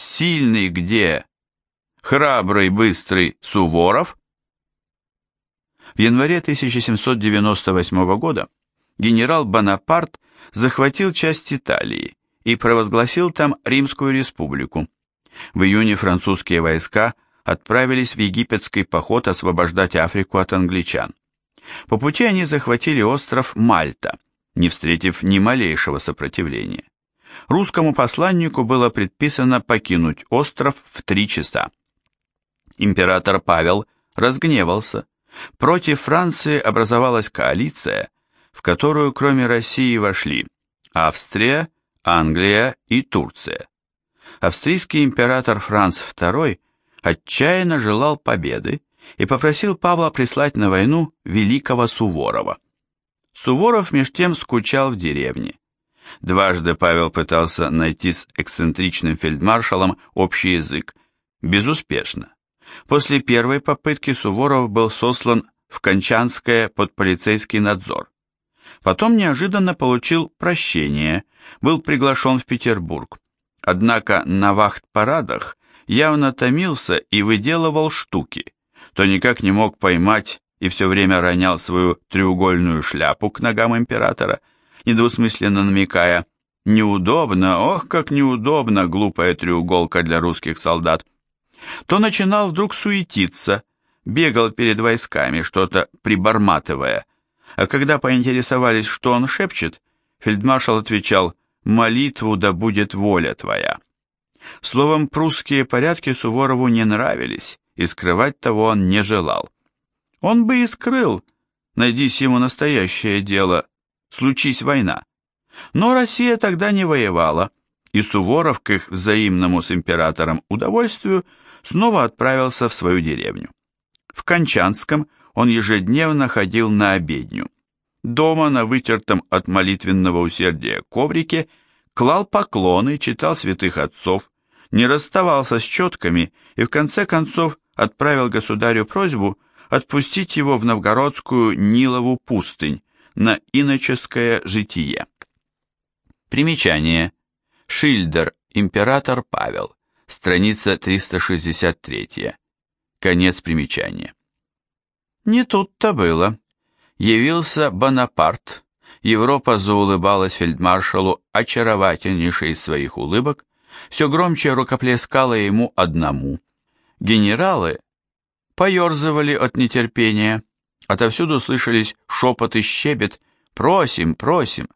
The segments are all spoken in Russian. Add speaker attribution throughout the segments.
Speaker 1: Сильный где? Храбрый, быстрый Суворов? В январе 1798 года генерал Бонапарт захватил часть Италии и провозгласил там Римскую республику. В июне французские войска отправились в египетский поход освобождать Африку от англичан. По пути они захватили остров Мальта, не встретив ни малейшего сопротивления. Русскому посланнику было предписано покинуть остров в три часа. Император Павел разгневался. Против Франции образовалась коалиция, в которую кроме России вошли Австрия, Англия и Турция. Австрийский император Франц II отчаянно желал победы и попросил Павла прислать на войну великого Суворова. Суворов меж тем скучал в деревне. Дважды Павел пытался найти с эксцентричным фельдмаршалом общий язык. Безуспешно. После первой попытки Суворов был сослан в Кончанское под полицейский надзор. Потом неожиданно получил прощение, был приглашен в Петербург. Однако на вахт-парадах явно томился и выделывал штуки, то никак не мог поймать и все время ронял свою треугольную шляпу к ногам императора, недвусмысленно намекая «Неудобно, ох, как неудобно, глупая треуголка для русских солдат», то начинал вдруг суетиться, бегал перед войсками, что-то приборматывая, а когда поинтересовались, что он шепчет, фельдмаршал отвечал «Молитву да будет воля твоя». Словом, прусские порядки Суворову не нравились, и скрывать того он не желал. Он бы и скрыл, найдись ему настоящее дело, случись война. Но Россия тогда не воевала, и Суворов к их взаимному с императором удовольствию снова отправился в свою деревню. В Кончанском он ежедневно ходил на обедню. Дома на вытертом от молитвенного усердия коврике клал поклоны, читал святых отцов, не расставался с четками и в конце концов отправил государю просьбу отпустить его в новгородскую Нилову пустынь на иноческое житие. Примечание. Шильдер, император Павел, страница 363. Конец примечания. Не тут-то было. Явился Бонапарт. Европа заулыбалась фельдмаршалу очаровательнейшей из своих улыбок, все громче рукоплескала ему одному. Генералы поерзывали от нетерпения. Отовсюду слышались шепот и щебет «Просим, просим!».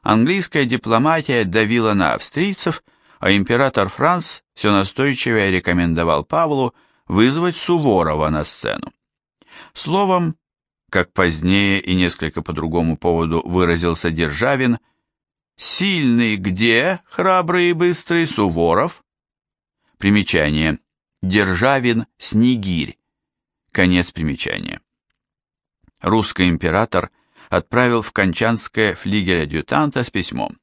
Speaker 1: Английская дипломатия давила на австрийцев, а император Франц все настойчивее рекомендовал Павлу вызвать Суворова на сцену. Словом, как позднее и несколько по другому поводу выразился Державин, «Сильный где, храбрый и быстрый Суворов?» Примечание. Державин Снегирь. Конец примечания. Русский император отправил в Кончанское флигель-адъютанта с письмом.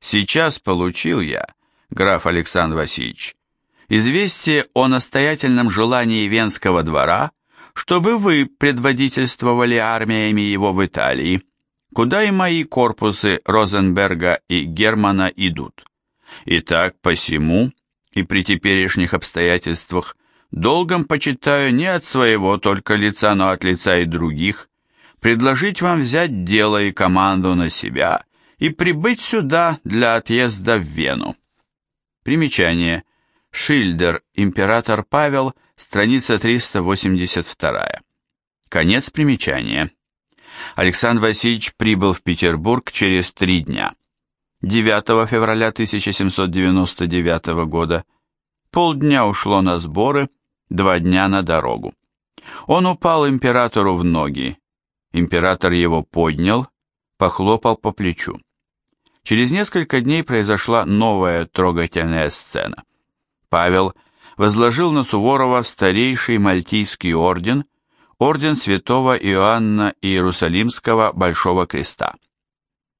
Speaker 1: «Сейчас получил я, граф Александр Васильевич, известие о настоятельном желании Венского двора, чтобы вы предводительствовали армиями его в Италии, куда и мои корпусы Розенберга и Германа идут. Итак, посему и при теперешних обстоятельствах долгом почитаю не от своего только лица, но от лица и других, предложить вам взять дело и команду на себя и прибыть сюда для отъезда в Вену. Примечание. Шильдер, император Павел, страница 382. Конец примечания. Александр Васильевич прибыл в Петербург через три дня. 9 февраля 1799 года. Полдня ушло на сборы, два дня на дорогу. Он упал императору в ноги. Император его поднял, похлопал по плечу. Через несколько дней произошла новая трогательная сцена. Павел возложил на Суворова старейший Мальтийский орден, орден святого Иоанна Иерусалимского Большого Креста.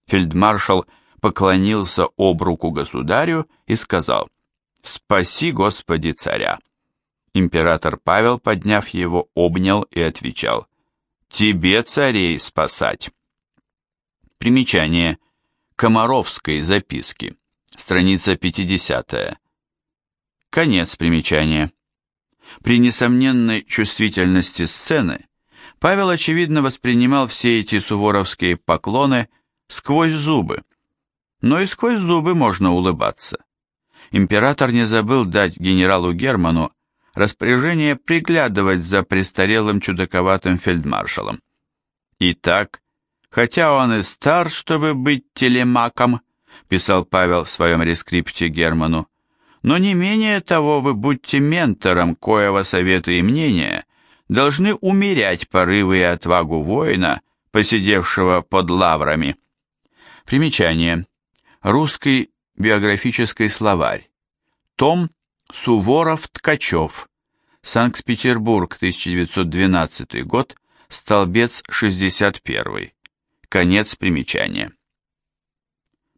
Speaker 1: Фельдмаршал поклонился об руку государю и сказал «Спаси, Господи, царя!» Император Павел, подняв его, обнял и отвечал «Тебе, царей, спасать!» Примечание – Комаровской записки, страница 50. Конец примечания. При несомненной чувствительности сцены Павел, очевидно, воспринимал все эти суворовские поклоны сквозь зубы. Но и сквозь зубы можно улыбаться. Император не забыл дать генералу Герману распоряжение приглядывать за престарелым чудаковатым фельдмаршалом. Итак, хотя он и стар, чтобы быть телемаком, писал Павел в своем рескрипте Герману, но не менее того вы будьте ментором, коего советы и мнения должны умерять порывы и отвагу воина, посидевшего под лаврами. Примечание. Русский биографический словарь. Том Суворов-Ткачев. Санкт-Петербург, 1912 год, столбец 61. Конец примечания.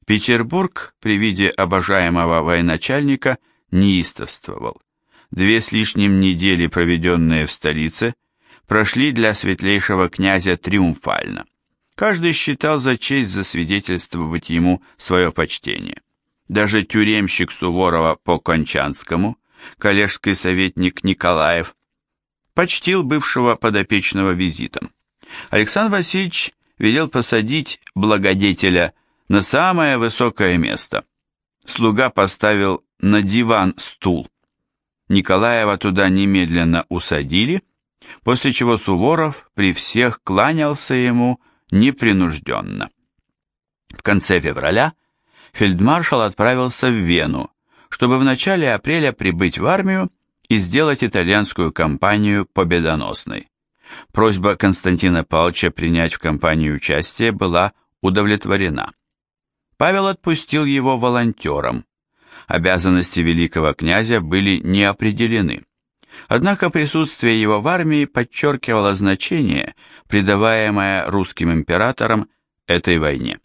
Speaker 1: Петербург при виде обожаемого военачальника неистовствовал. Две с лишним недели, проведенные в столице, прошли для светлейшего князя триумфально. Каждый считал за честь засвидетельствовать ему свое почтение. Даже тюремщик Суворова по Кончанскому, коллежский советник Николаев, почтил бывшего подопечного визитом. Александр Васильевич велел посадить благодетеля на самое высокое место. Слуга поставил на диван стул. Николаева туда немедленно усадили, после чего Суворов при всех кланялся ему непринужденно. В конце февраля фельдмаршал отправился в Вену, чтобы в начале апреля прибыть в армию и сделать итальянскую кампанию победоносной. Просьба Константина Павловича принять в кампании участие была удовлетворена. Павел отпустил его волонтером. Обязанности великого князя были не определены. Однако присутствие его в армии подчеркивало значение, придаваемое русским императорам этой войне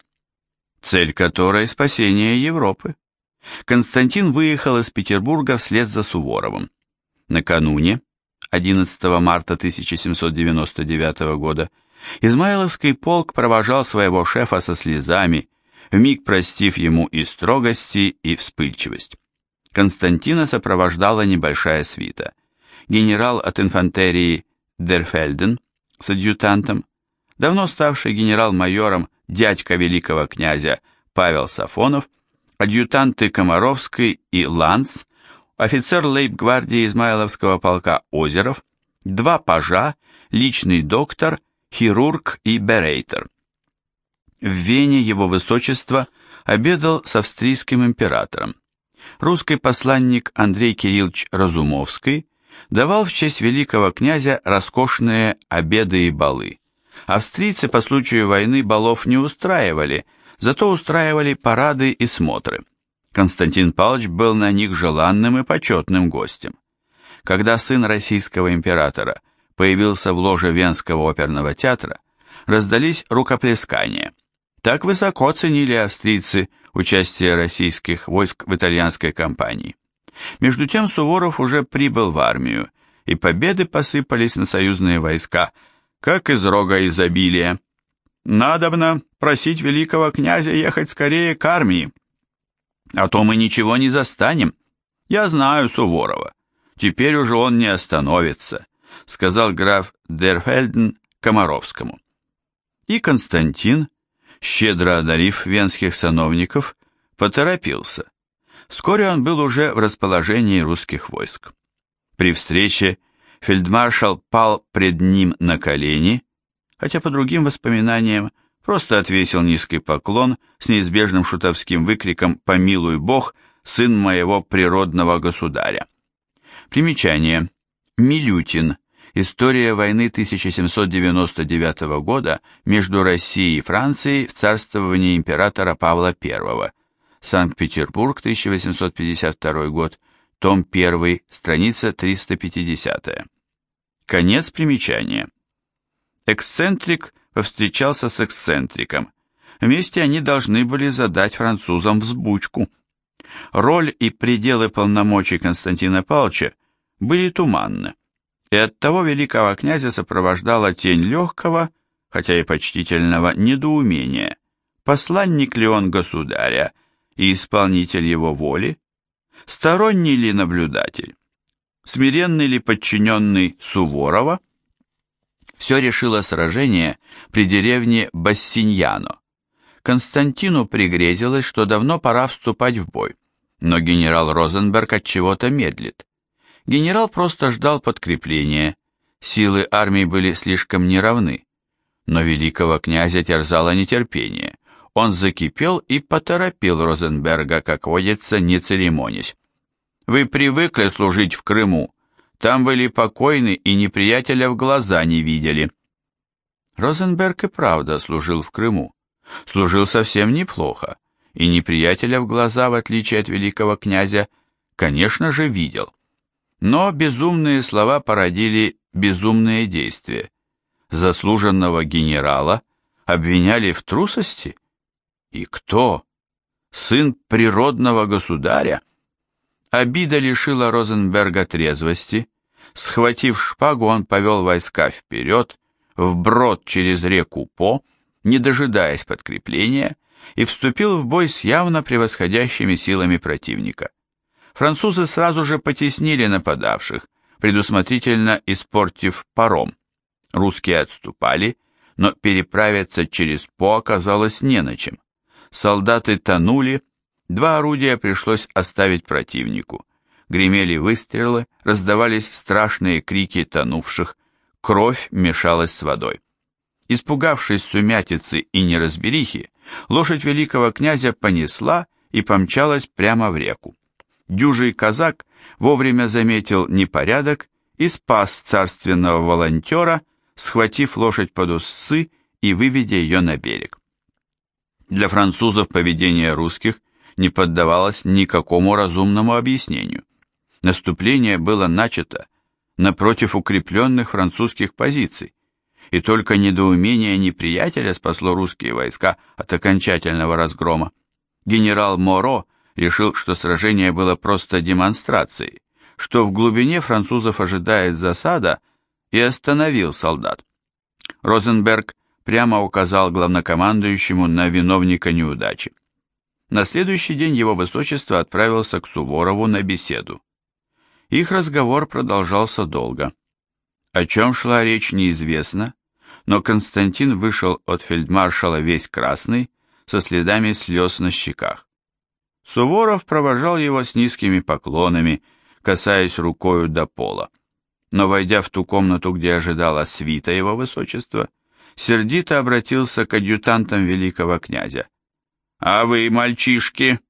Speaker 1: цель которой – спасение Европы. Константин выехал из Петербурга вслед за Суворовым. Накануне, 11 марта 1799 года, Измайловский полк провожал своего шефа со слезами, вмиг простив ему и строгости, и вспыльчивость. Константина сопровождала небольшая свита. Генерал от инфантерии Дерфельден с адъютантом, давно ставший генерал-майором дядька великого князя Павел Сафонов, адъютанты Комаровский и Ланс, офицер лейб-гвардии Измайловского полка Озеров, два пажа, личный доктор, хирург и берейтер. В Вене его высочество обедал с австрийским императором. Русский посланник Андрей Кириллович Разумовский давал в честь великого князя роскошные обеды и балы. Австрийцы по случаю войны балов не устраивали, зато устраивали парады и смотры. Константин Павлович был на них желанным и почетным гостем. Когда сын российского императора появился в ложе Венского оперного театра, раздались рукоплескания. Так высоко ценили австрийцы участие российских войск в итальянской кампании. Между тем Суворов уже прибыл в армию, и победы посыпались на союзные войска – как из рога изобилия. Надобно просить великого князя ехать скорее к армии, а то мы ничего не застанем. Я знаю Суворова. Теперь уже он не остановится, сказал граф Дерфельден Комаровскому. И Константин, щедро одарив венских сановников, поторопился. Вскоре он был уже в расположении русских войск. При встрече Фельдмаршал пал пред ним на колени, хотя по другим воспоминаниям просто отвесил низкий поклон с неизбежным шутовским выкриком «Помилуй Бог, сын моего природного государя». Примечание. Милютин. История войны 1799 года между Россией и Францией в царствовании императора Павла I. Санкт-Петербург, 1852 год. Том 1, страница 350. Конец примечания. Эксцентрик повстречался с эксцентриком. Вместе они должны были задать французам взбучку. Роль и пределы полномочий Константина Павловича были туманны, и оттого великого князя сопровождала тень легкого, хотя и почтительного, недоумения, посланник ли он государя и исполнитель его воли, Сторонний ли наблюдатель? Смиренный ли подчиненный Суворова? Все решило сражение при деревне Бассиньяно. Константину пригрезилось, что давно пора вступать в бой, но генерал Розенберг от чего-то медлит. Генерал просто ждал подкрепления, силы армии были слишком неравны, но великого князя терзало нетерпение. Он закипел и поторопил Розенберга, как водится, не церемонясь. «Вы привыкли служить в Крыму, там были покойны и неприятеля в глаза не видели». Розенберг и правда служил в Крыму. Служил совсем неплохо, и неприятеля в глаза, в отличие от великого князя, конечно же, видел. Но безумные слова породили безумные действия. Заслуженного генерала обвиняли в трусости? И кто? Сын природного государя? Обида лишила Розенберга трезвости. Схватив шпагу, он повел войска вперед, вброд через реку По, не дожидаясь подкрепления, и вступил в бой с явно превосходящими силами противника. Французы сразу же потеснили нападавших, предусмотрительно испортив паром. Русские отступали, но переправиться через По оказалось не на чем. Солдаты тонули, два орудия пришлось оставить противнику. Гремели выстрелы, раздавались страшные крики тонувших, кровь мешалась с водой. Испугавшись сумятицы и неразберихи, лошадь великого князя понесла и помчалась прямо в реку. Дюжий казак вовремя заметил непорядок и спас царственного волонтера, схватив лошадь под усы и выведя ее на берег. Для французов поведение русских не поддавалось никакому разумному объяснению. Наступление было начато напротив укрепленных французских позиций, и только недоумение неприятеля спасло русские войска от окончательного разгрома. Генерал Моро решил, что сражение было просто демонстрацией, что в глубине французов ожидает засада, и остановил солдат. Розенберг прямо указал главнокомандующему на виновника неудачи. На следующий день его высочество отправился к Суворову на беседу. Их разговор продолжался долго. О чем шла речь неизвестно, но Константин вышел от фельдмаршала весь красный, со следами слез на щеках. Суворов провожал его с низкими поклонами, касаясь рукою до пола. Но, войдя в ту комнату, где ожидала свита его высочества, сердито обратился к адъютантам великого князя. «А вы, мальчишки,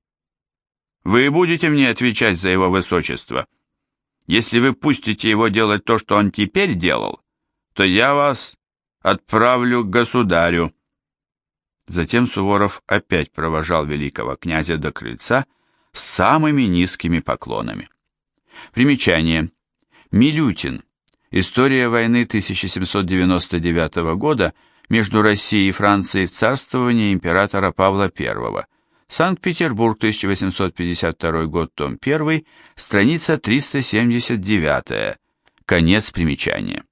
Speaker 1: вы будете мне отвечать за его высочество? Если вы пустите его делать то, что он теперь делал, то я вас отправлю к государю». Затем Суворов опять провожал великого князя до крыльца с самыми низкими поклонами. Примечание. Милютин. История войны 1799 года между Россией и Францией в царствовании императора Павла I. Санкт-Петербург, 1852 год, том 1, страница 379. Конец примечания.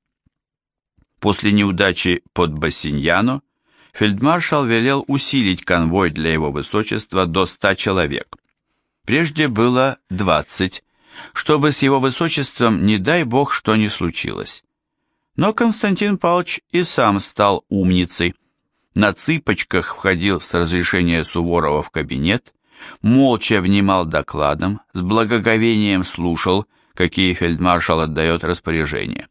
Speaker 1: После неудачи под Бассиньяно фельдмаршал велел усилить конвой для его высочества до 100 человек. Прежде было 20, чтобы с его высочеством, не дай бог, что не случилось. Но Константин Павлович и сам стал умницей. На цыпочках входил с разрешения Суворова в кабинет, молча внимал докладам, с благоговением слушал, какие фельдмаршал отдает распоряжения.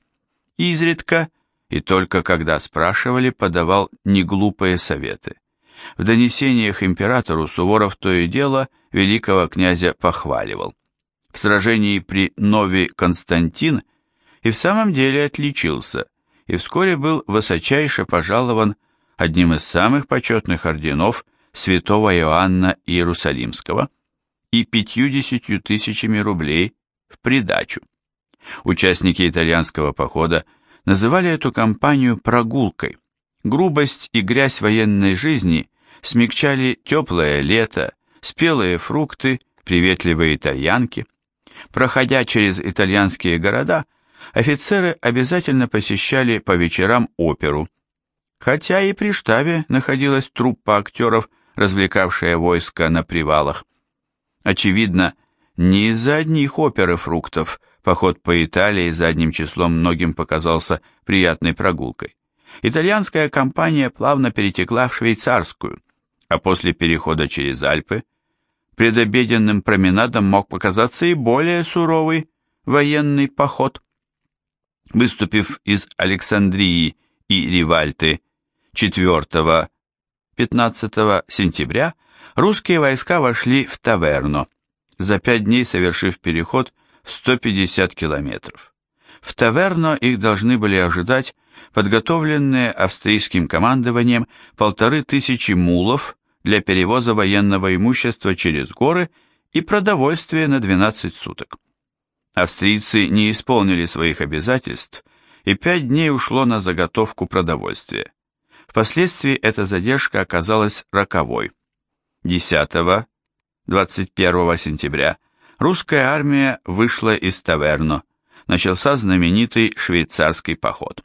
Speaker 1: Изредка и только когда спрашивали, подавал неглупые советы. В донесениях императору Суворов то и дело великого князя похваливал. В сражении при Нови Константин и в самом деле отличился, и вскоре был высочайше пожалован одним из самых почетных орденов святого Иоанна Иерусалимского и пятьюдесятью тысячами рублей в придачу. Участники итальянского похода называли эту кампанию прогулкой. Грубость и грязь военной жизни смягчали теплое лето, спелые фрукты, приветливые итальянки. Проходя через итальянские города, офицеры обязательно посещали по вечерам оперу. Хотя и при штабе находилась труппа актеров, развлекавшая войско на привалах. Очевидно, Не из-за одних опер и фруктов поход по Италии задним числом многим показался приятной прогулкой. Итальянская компания плавно перетекла в швейцарскую, а после перехода через Альпы предобеденным променадом мог показаться и более суровый военный поход. Выступив из Александрии и Ривальты 4-15 сентября, русские войска вошли в Таверно, за пять дней совершив переход в 150 километров. В Таверно их должны были ожидать подготовленные австрийским командованием полторы тысячи мулов для перевоза военного имущества через горы и продовольствия на 12 суток. Австрийцы не исполнили своих обязательств, и пять дней ушло на заготовку продовольствия. Впоследствии эта задержка оказалась роковой. 10-21 сентября русская армия вышла из Таверно, начался знаменитый швейцарский поход.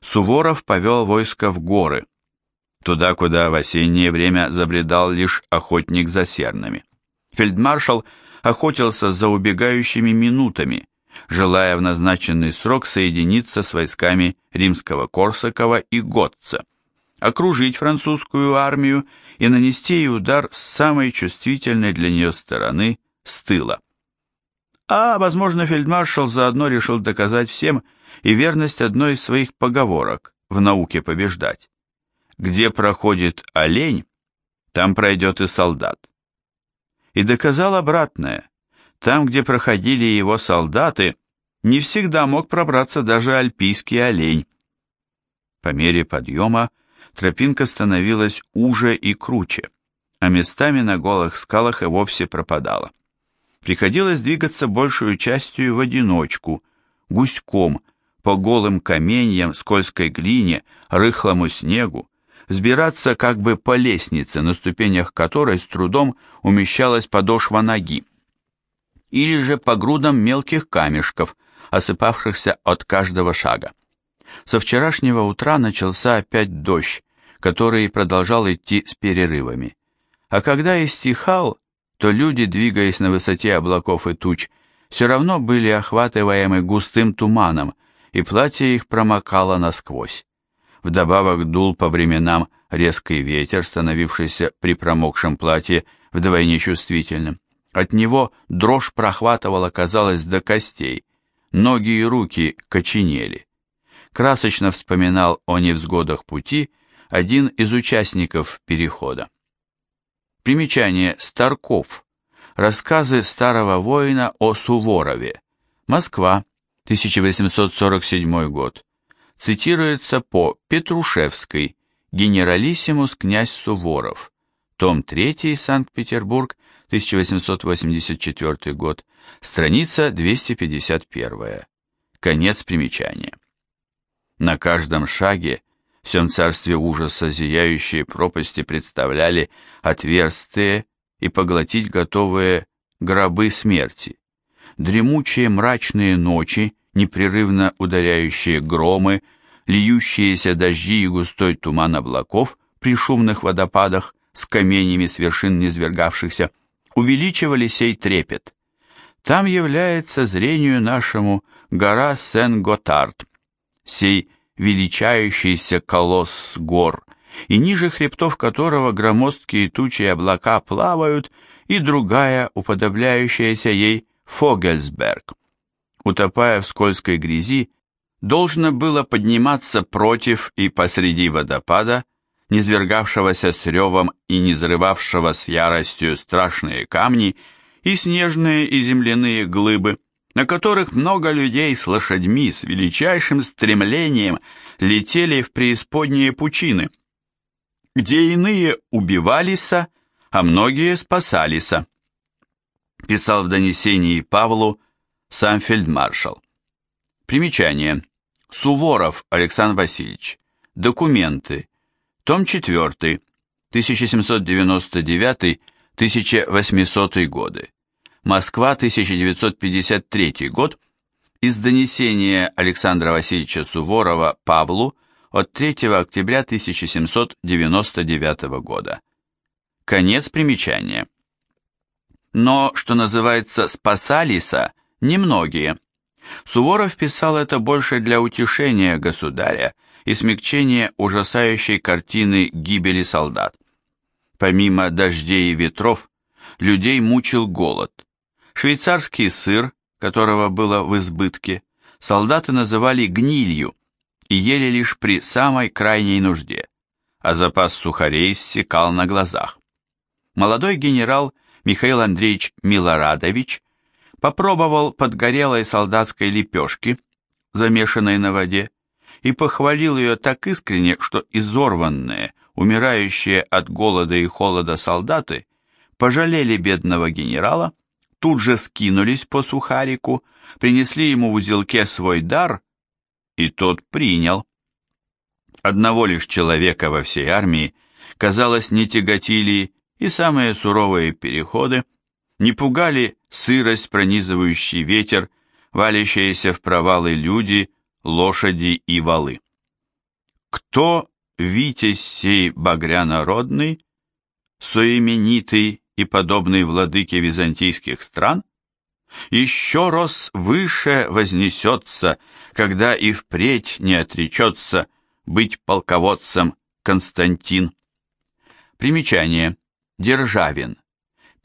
Speaker 1: Суворов повел войско в горы, туда, куда в осеннее время забредал лишь охотник за сернами. Фельдмаршал охотился за убегающими минутами, желая в назначенный срок соединиться с войсками римского Корсакова и Готца, окружить французскую армию и нанести ей удар с самой чувствительной для нее стороны, с тыла. А, возможно, фельдмаршал заодно решил доказать всем и верность одной из своих поговорок в науке побеждать. Где проходит олень, там пройдет и солдат. И доказал обратное. Там, где проходили его солдаты, не всегда мог пробраться даже альпийский олень. По мере подъема тропинка становилась уже и круче, а местами на голых скалах и вовсе пропадала. Приходилось двигаться большую частью в одиночку, гуськом, по голым каменьям, скользкой глине, рыхлому снегу, взбираться как бы по лестнице, на ступенях которой с трудом умещалась подошва ноги, или же по грудам мелких камешков, осыпавшихся от каждого шага. Со вчерашнего утра начался опять дождь, который продолжал идти с перерывами. А когда и стихал, то люди, двигаясь на высоте облаков и туч, все равно были охватываемы густым туманом, и платье их промокало насквозь. Вдобавок дул по временам резкий ветер, становившийся при промокшем платье вдвойне чувствительным. От него дрожь прохватывала, казалось, до костей, ноги и руки коченели. Красочно вспоминал о невзгодах пути один из участников перехода. Примечание Старков. Рассказы старого воина о Суворове. Москва, 1847 год. Цитируется по Петрушевской. Генералиссимус князь Суворов. Том 3, Санкт-Петербург, 1884 год. Страница 251. Конец примечания. На каждом шаге всем царстве ужаса зияющие пропасти представляли отверстые и поглотить готовые гробы смерти. Дремучие мрачные ночи, непрерывно ударяющие громы, льющиеся дожди и густой туман облаков при шумных водопадах с каменями с вершин низвергавшихся, увеличивали сей трепет. Там является зрению нашему гора Сен-Готард, сей величающийся колосс гор, и ниже хребтов которого громоздкие тучи и облака плавают, и другая, уподобляющаяся ей, Фогельсберг. Утопая в скользкой грязи, должно было подниматься против и посреди водопада, низвергавшегося с ревом и не взрывавшего с яростью страшные камни и снежные и земляные глыбы, на которых много людей с лошадьми с величайшим стремлением летели в преисподние пучины, где иные убивались, а многие спасались. Писал в донесении Павлу сам фельдмаршал. Примечание. Суворов Александр Васильевич. Документы. Том 4. 1799-1800 годы. Москва, 1953 год, из донесения Александра Васильевича Суворова Павлу от 3 октября 1799 года. Конец примечания. но, что называется, спасалися немногие. Суворов писал это больше для утешения государя и смягчения ужасающей картины гибели солдат. Помимо дождей и ветров, людей мучил голод. Швейцарский сыр, которого было в избытке, солдаты называли гнилью и ели лишь при самой крайней нужде, а запас сухарей иссякал на глазах. Молодой генерал Михаил Андреевич Милорадович попробовал подгорелой солдатской лепешки, замешанной на воде, и похвалил ее так искренне, что изорванные, умирающие от голода и холода солдаты пожалели бедного генерала, тут же скинулись по сухарику, принесли ему в узелке свой дар, и тот принял. Одного лишь человека во всей армии, казалось, не тяготили и самые суровые переходы, не пугали сырость, пронизывающий ветер, валящиеся в провалы люди, лошади и валы. Кто витязь сей багрянородный, соименитый и подобный владыке византийских стран, еще раз выше вознесется, когда и впредь не отречется быть полководцем Константин. Примечание. Державин.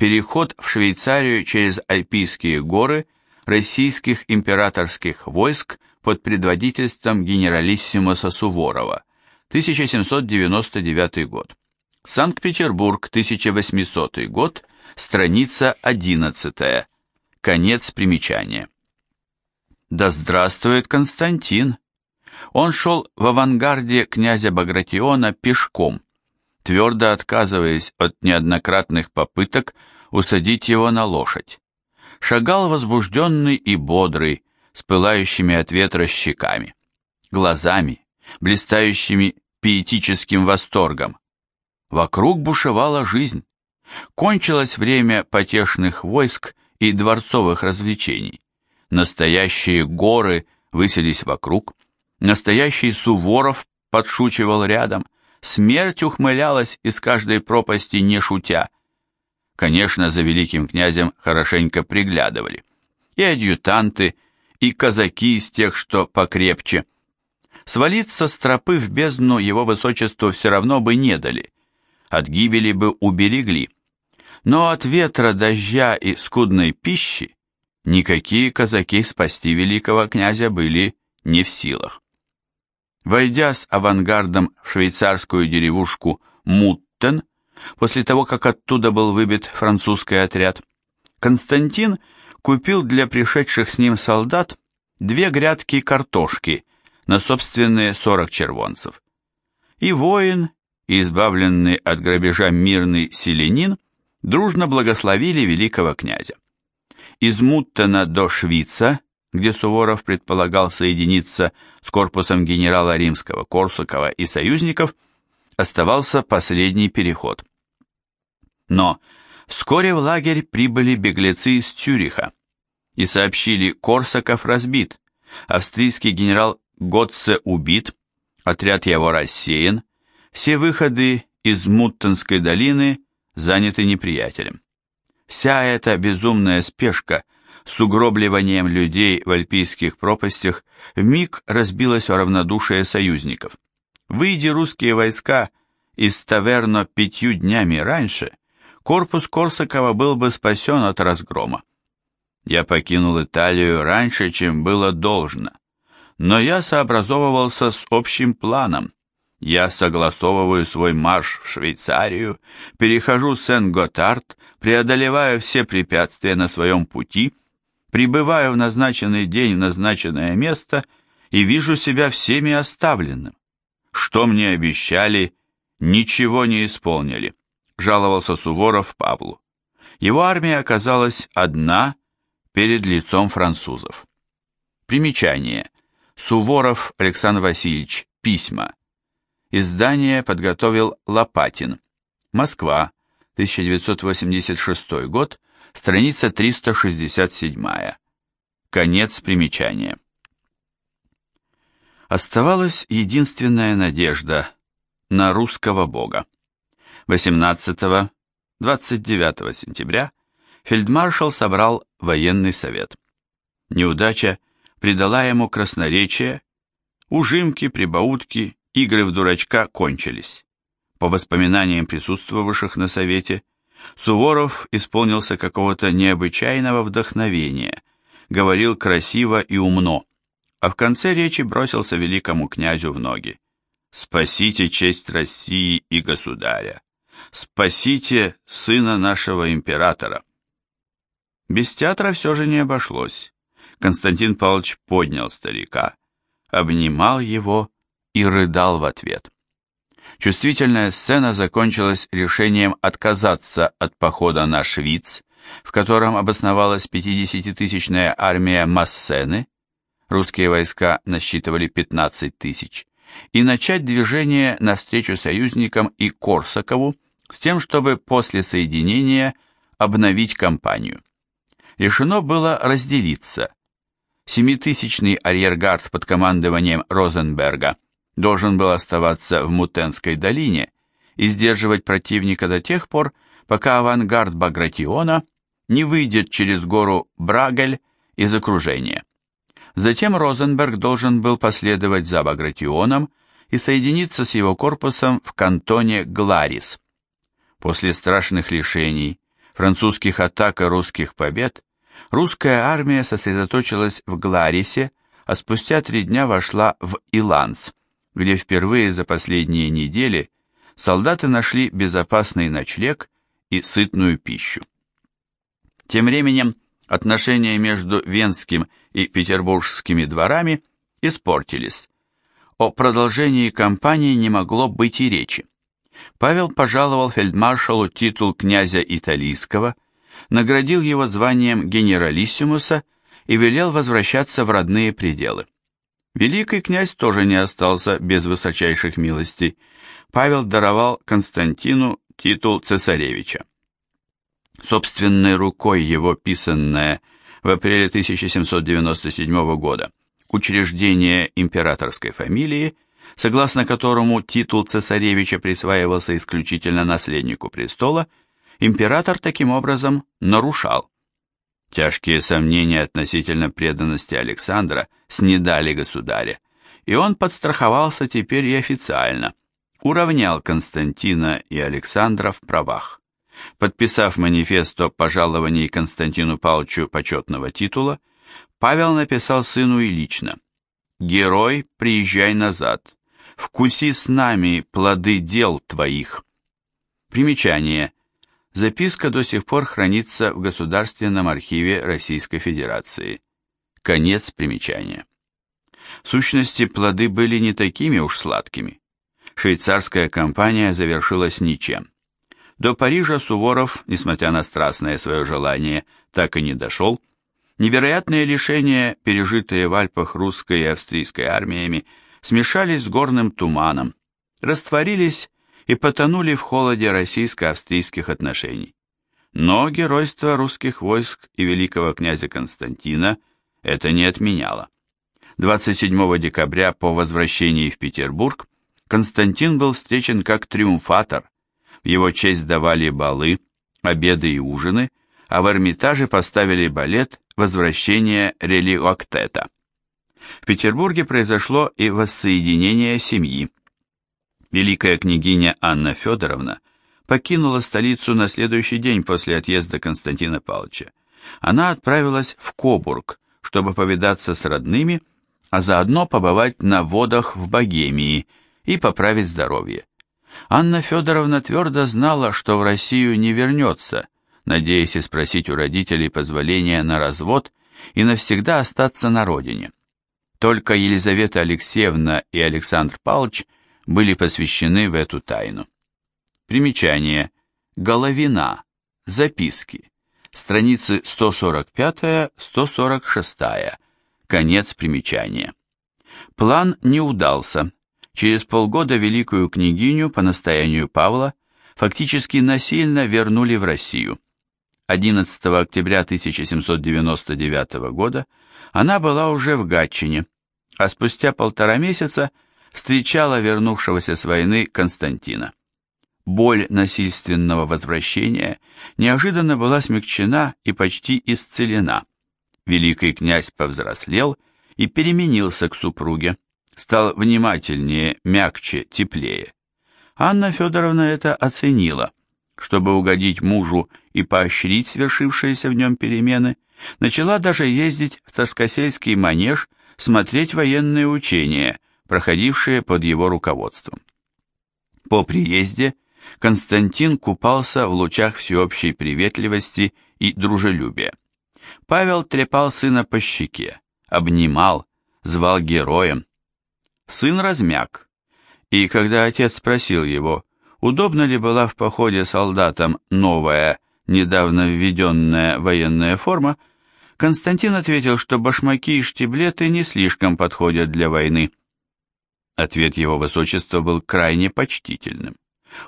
Speaker 1: Переход в Швейцарию через Альпийские горы российских императорских войск под предводительством генералиссимуса Суворова. 1799 год. Санкт-Петербург, 1800 год, страница 11. Конец примечания. Да здравствует Константин! Он шел в авангарде князя Багратиона пешком, твердо отказываясь от неоднократных попыток усадить его на лошадь. Шагал возбужденный и бодрый, с пылающими от ветра щеками, глазами, блистающими пиетическим восторгом. Вокруг бушевала жизнь. Кончилось время потешных войск и дворцовых развлечений. Настоящие горы высились вокруг, настоящий Суворов подшучивал рядом, смерть ухмылялась из каждой пропасти не шутя. Конечно, за великим князем хорошенько приглядывали. И адъютанты, и казаки из тех, что покрепче. Свалиться с тропы в бездну его высочеству все равно бы не дали, от гибели бы уберегли. Но от ветра, дождя и скудной пищи никакие казаки спасти великого князя были не в силах. Войдя с авангардом в швейцарскую деревушку Муттен, после того, как оттуда был выбит французский отряд, Константин купил для пришедших с ним солдат две грядки картошки на собственные 40 червонцев. И воин, и избавленный от грабежа мирный селянин дружно благословили великого князя. Из Муттена до Швица, где Суворов предполагал соединиться с корпусом генерала римского Корсакова и союзников, оставался последний переход. Но Вскоре в лагерь прибыли беглецы из Цюриха и сообщили, Корсаков разбит, австрийский генерал Готце убит, отряд его рассеян, все выходы из Муттенской долины заняты неприятелем. Вся эта безумная спешка с угробливанием людей в альпийских пропастях вмиг разбилась о равнодушие союзников. Выйди русские войска из Таверно пятью днями раньше, корпус Корсакова был бы спасен от разгрома. Я покинул Италию раньше, чем было должно, но я сообразовывался с общим планом. Я согласовываю свой марш в Швейцарию, перехожу Сен-Готард, преодолеваю все препятствия на своем пути, прибываю в назначенный день в назначенное место и вижу себя всеми оставленным. Что мне обещали, ничего не исполнили жаловался Суворов Павлу. Его армия оказалась одна перед лицом французов. Примечание. Суворов Александр Васильевич. Письма. Издание подготовил Лопатин. Москва. 1986 год. Страница 367. Конец примечания. Оставалась единственная надежда на русского бога. 18-29 сентября фельдмаршал собрал военный совет. Неудача придала ему красноречие, ужимки, прибаутки, игры в дурачка кончились. По воспоминаниям присутствовавших на совете, Суворов исполнился какого-то необычайного вдохновения, говорил красиво и умно, а в конце речи бросился великому князю в ноги. «Спасите честь России и государя! Спасите сына нашего императора!» Без театра все же не обошлось. Константин Павлович поднял старика, обнимал его и рыдал в ответ. Чувствительная сцена закончилась решением отказаться от похода на Швиц, в котором обосновалась 50-тысячная армия Массены, русские войска насчитывали 15 тысяч, и начать движение навстречу союзникам и Корсакову с тем, чтобы после соединения обновить кампанию. Решено было разделиться. Семитысячный арьергард под командованием Розенберга должен был оставаться в Мутенской долине и сдерживать противника до тех пор, пока авангард Багратиона не выйдет через гору Брагель из окружения. Затем Розенберг должен был последовать за Багратионом и соединиться с его корпусом в кантоне Гларис. После страшных лишений, французских атак и русских побед, русская армия сосредоточилась в Гларисе, а спустя три дня вошла в Иланс, где впервые за последние недели солдаты нашли безопасный ночлег и сытную пищу. Тем временем отношения между Венским и Петербургскими дворами испортились. О продолжении кампании не могло быть и речи. Павел пожаловал фельдмаршалу титул князя Италийского, наградил его званием генералиссимуса и велел возвращаться в родные пределы. Великий князь тоже не остался без высочайших милостей. Павел даровал Константину титул цесаревича. Собственной рукой его писанное в апреле 1797 года учреждение императорской фамилии, согласно которому титул цесаревича присваивался исключительно наследнику престола, император таким образом нарушал. Тяжкие сомнения относительно преданности Александра снедали государя, и он подстраховался теперь и официально, уравнял Константина и Александра в правах. Подписав манифест о пожаловании Константину Павловичу почетного титула, Павел написал сыну и лично «Герой, приезжай назад, вкуси с нами плоды дел твоих». Примечание – Записка до сих пор хранится в Государственном архиве Российской Федерации. Конец примечания. В сущности, плоды были не такими уж сладкими. Швейцарская кампания завершилась ничем. До Парижа Суворов, несмотря на страстное свое желание, так и не дошел. Невероятные лишения, пережитые в Альпах русской и австрийской армиями, смешались с горным туманом, растворились и потонули в холоде российско-австрийских отношений. Но геройство русских войск и великого князя Константина это не отменяло. 27 декабря по возвращении в Петербург Константин был встречен как триумфатор. В его честь давали балы, обеды и ужины, а в Эрмитаже поставили балет «Возвращение релиоктета». В Петербурге произошло и воссоединение семьи великая княгиня Анна Федоровна покинула столицу на следующий день после отъезда Константина Павловича. Она отправилась в Кобург, чтобы повидаться с родными, а заодно побывать на водах в Богемии и поправить здоровье. Анна Федоровна твердо знала, что в Россию не вернется, надеясь спросить у родителей позволения на развод и навсегда остаться на родине. Только Елизавета Алексеевна и Александр Павлович – были посвящены в эту тайну. Примечание. Головина. Записки. Страницы 145-146. Конец примечания. План не удался. Через полгода великую княгиню по настоянию Павла фактически насильно вернули в Россию. 11 октября 1799 года она была уже в Гатчине, а спустя полтора месяца – встречала вернувшегося с войны Константина. боль насильственного возвращения неожиданно была смягчена и почти исцелена. Великий князь повзрослел и переменился к супруге, стал внимательнее, мягче, теплее. Анна Федоровна это оценила. Чтобы угодить мужу и поощрить свершившиеся в нем перемены, начала даже ездить в Царскосельский манеж смотреть военные учения, проходившие под его руководством. По приезде Константин купался в лучах всеобщей приветливости и дружелюбия. Павел трепал сына по щеке, обнимал, звал героем. Сын размяк, и когда отец спросил его, удобно ли была в походе солдатам новая, недавно введенная военная форма, Константин ответил, что башмаки и штиблеты не слишком подходят для войны. Ответ его высочества был крайне почтительным.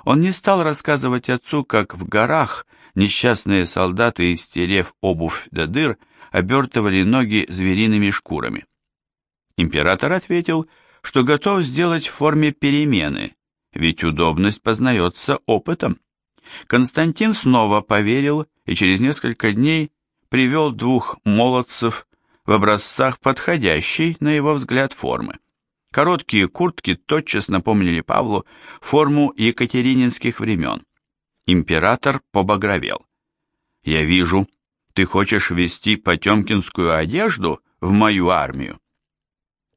Speaker 1: Он не стал рассказывать отцу, как в горах несчастные солдаты, истерев обувь до дыр, обертывали ноги звериными шкурами. Император ответил, что готов сделать в форме перемены, ведь удобность познается опытом. Константин снова поверил и через несколько дней привел двух молодцев в образцах подходящей, на его взгляд, формы. Короткие куртки тотчас напомнили Павлу форму екатерининских времен. Император побагровел. «Я вижу, ты хочешь ввести потемкинскую одежду в мою армию?»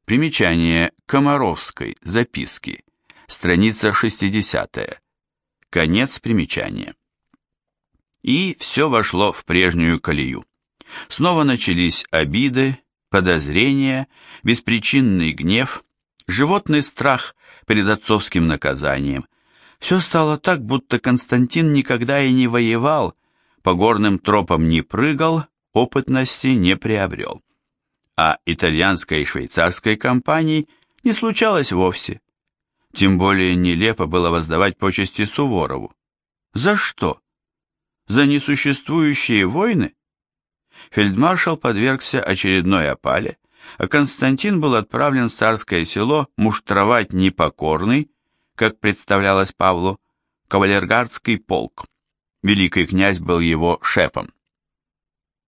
Speaker 1: Примечание Комаровской записки. Страница 60. Конец примечания. И все вошло в прежнюю колею. Снова начались обиды, подозрения, беспричинный гнев, животный страх перед отцовским наказанием. Все стало так, будто Константин никогда и не воевал, по горным тропам не прыгал, опытности не приобрел а итальянской и швейцарской компаний не случалось вовсе. Тем более нелепо было воздавать почести Суворову. За что? За несуществующие войны? Фельдмаршал подвергся очередной опале, а Константин был отправлен в царское село муштровать непокорный, как представлялось Павлу, кавалергардский полк. Великий князь был его шефом.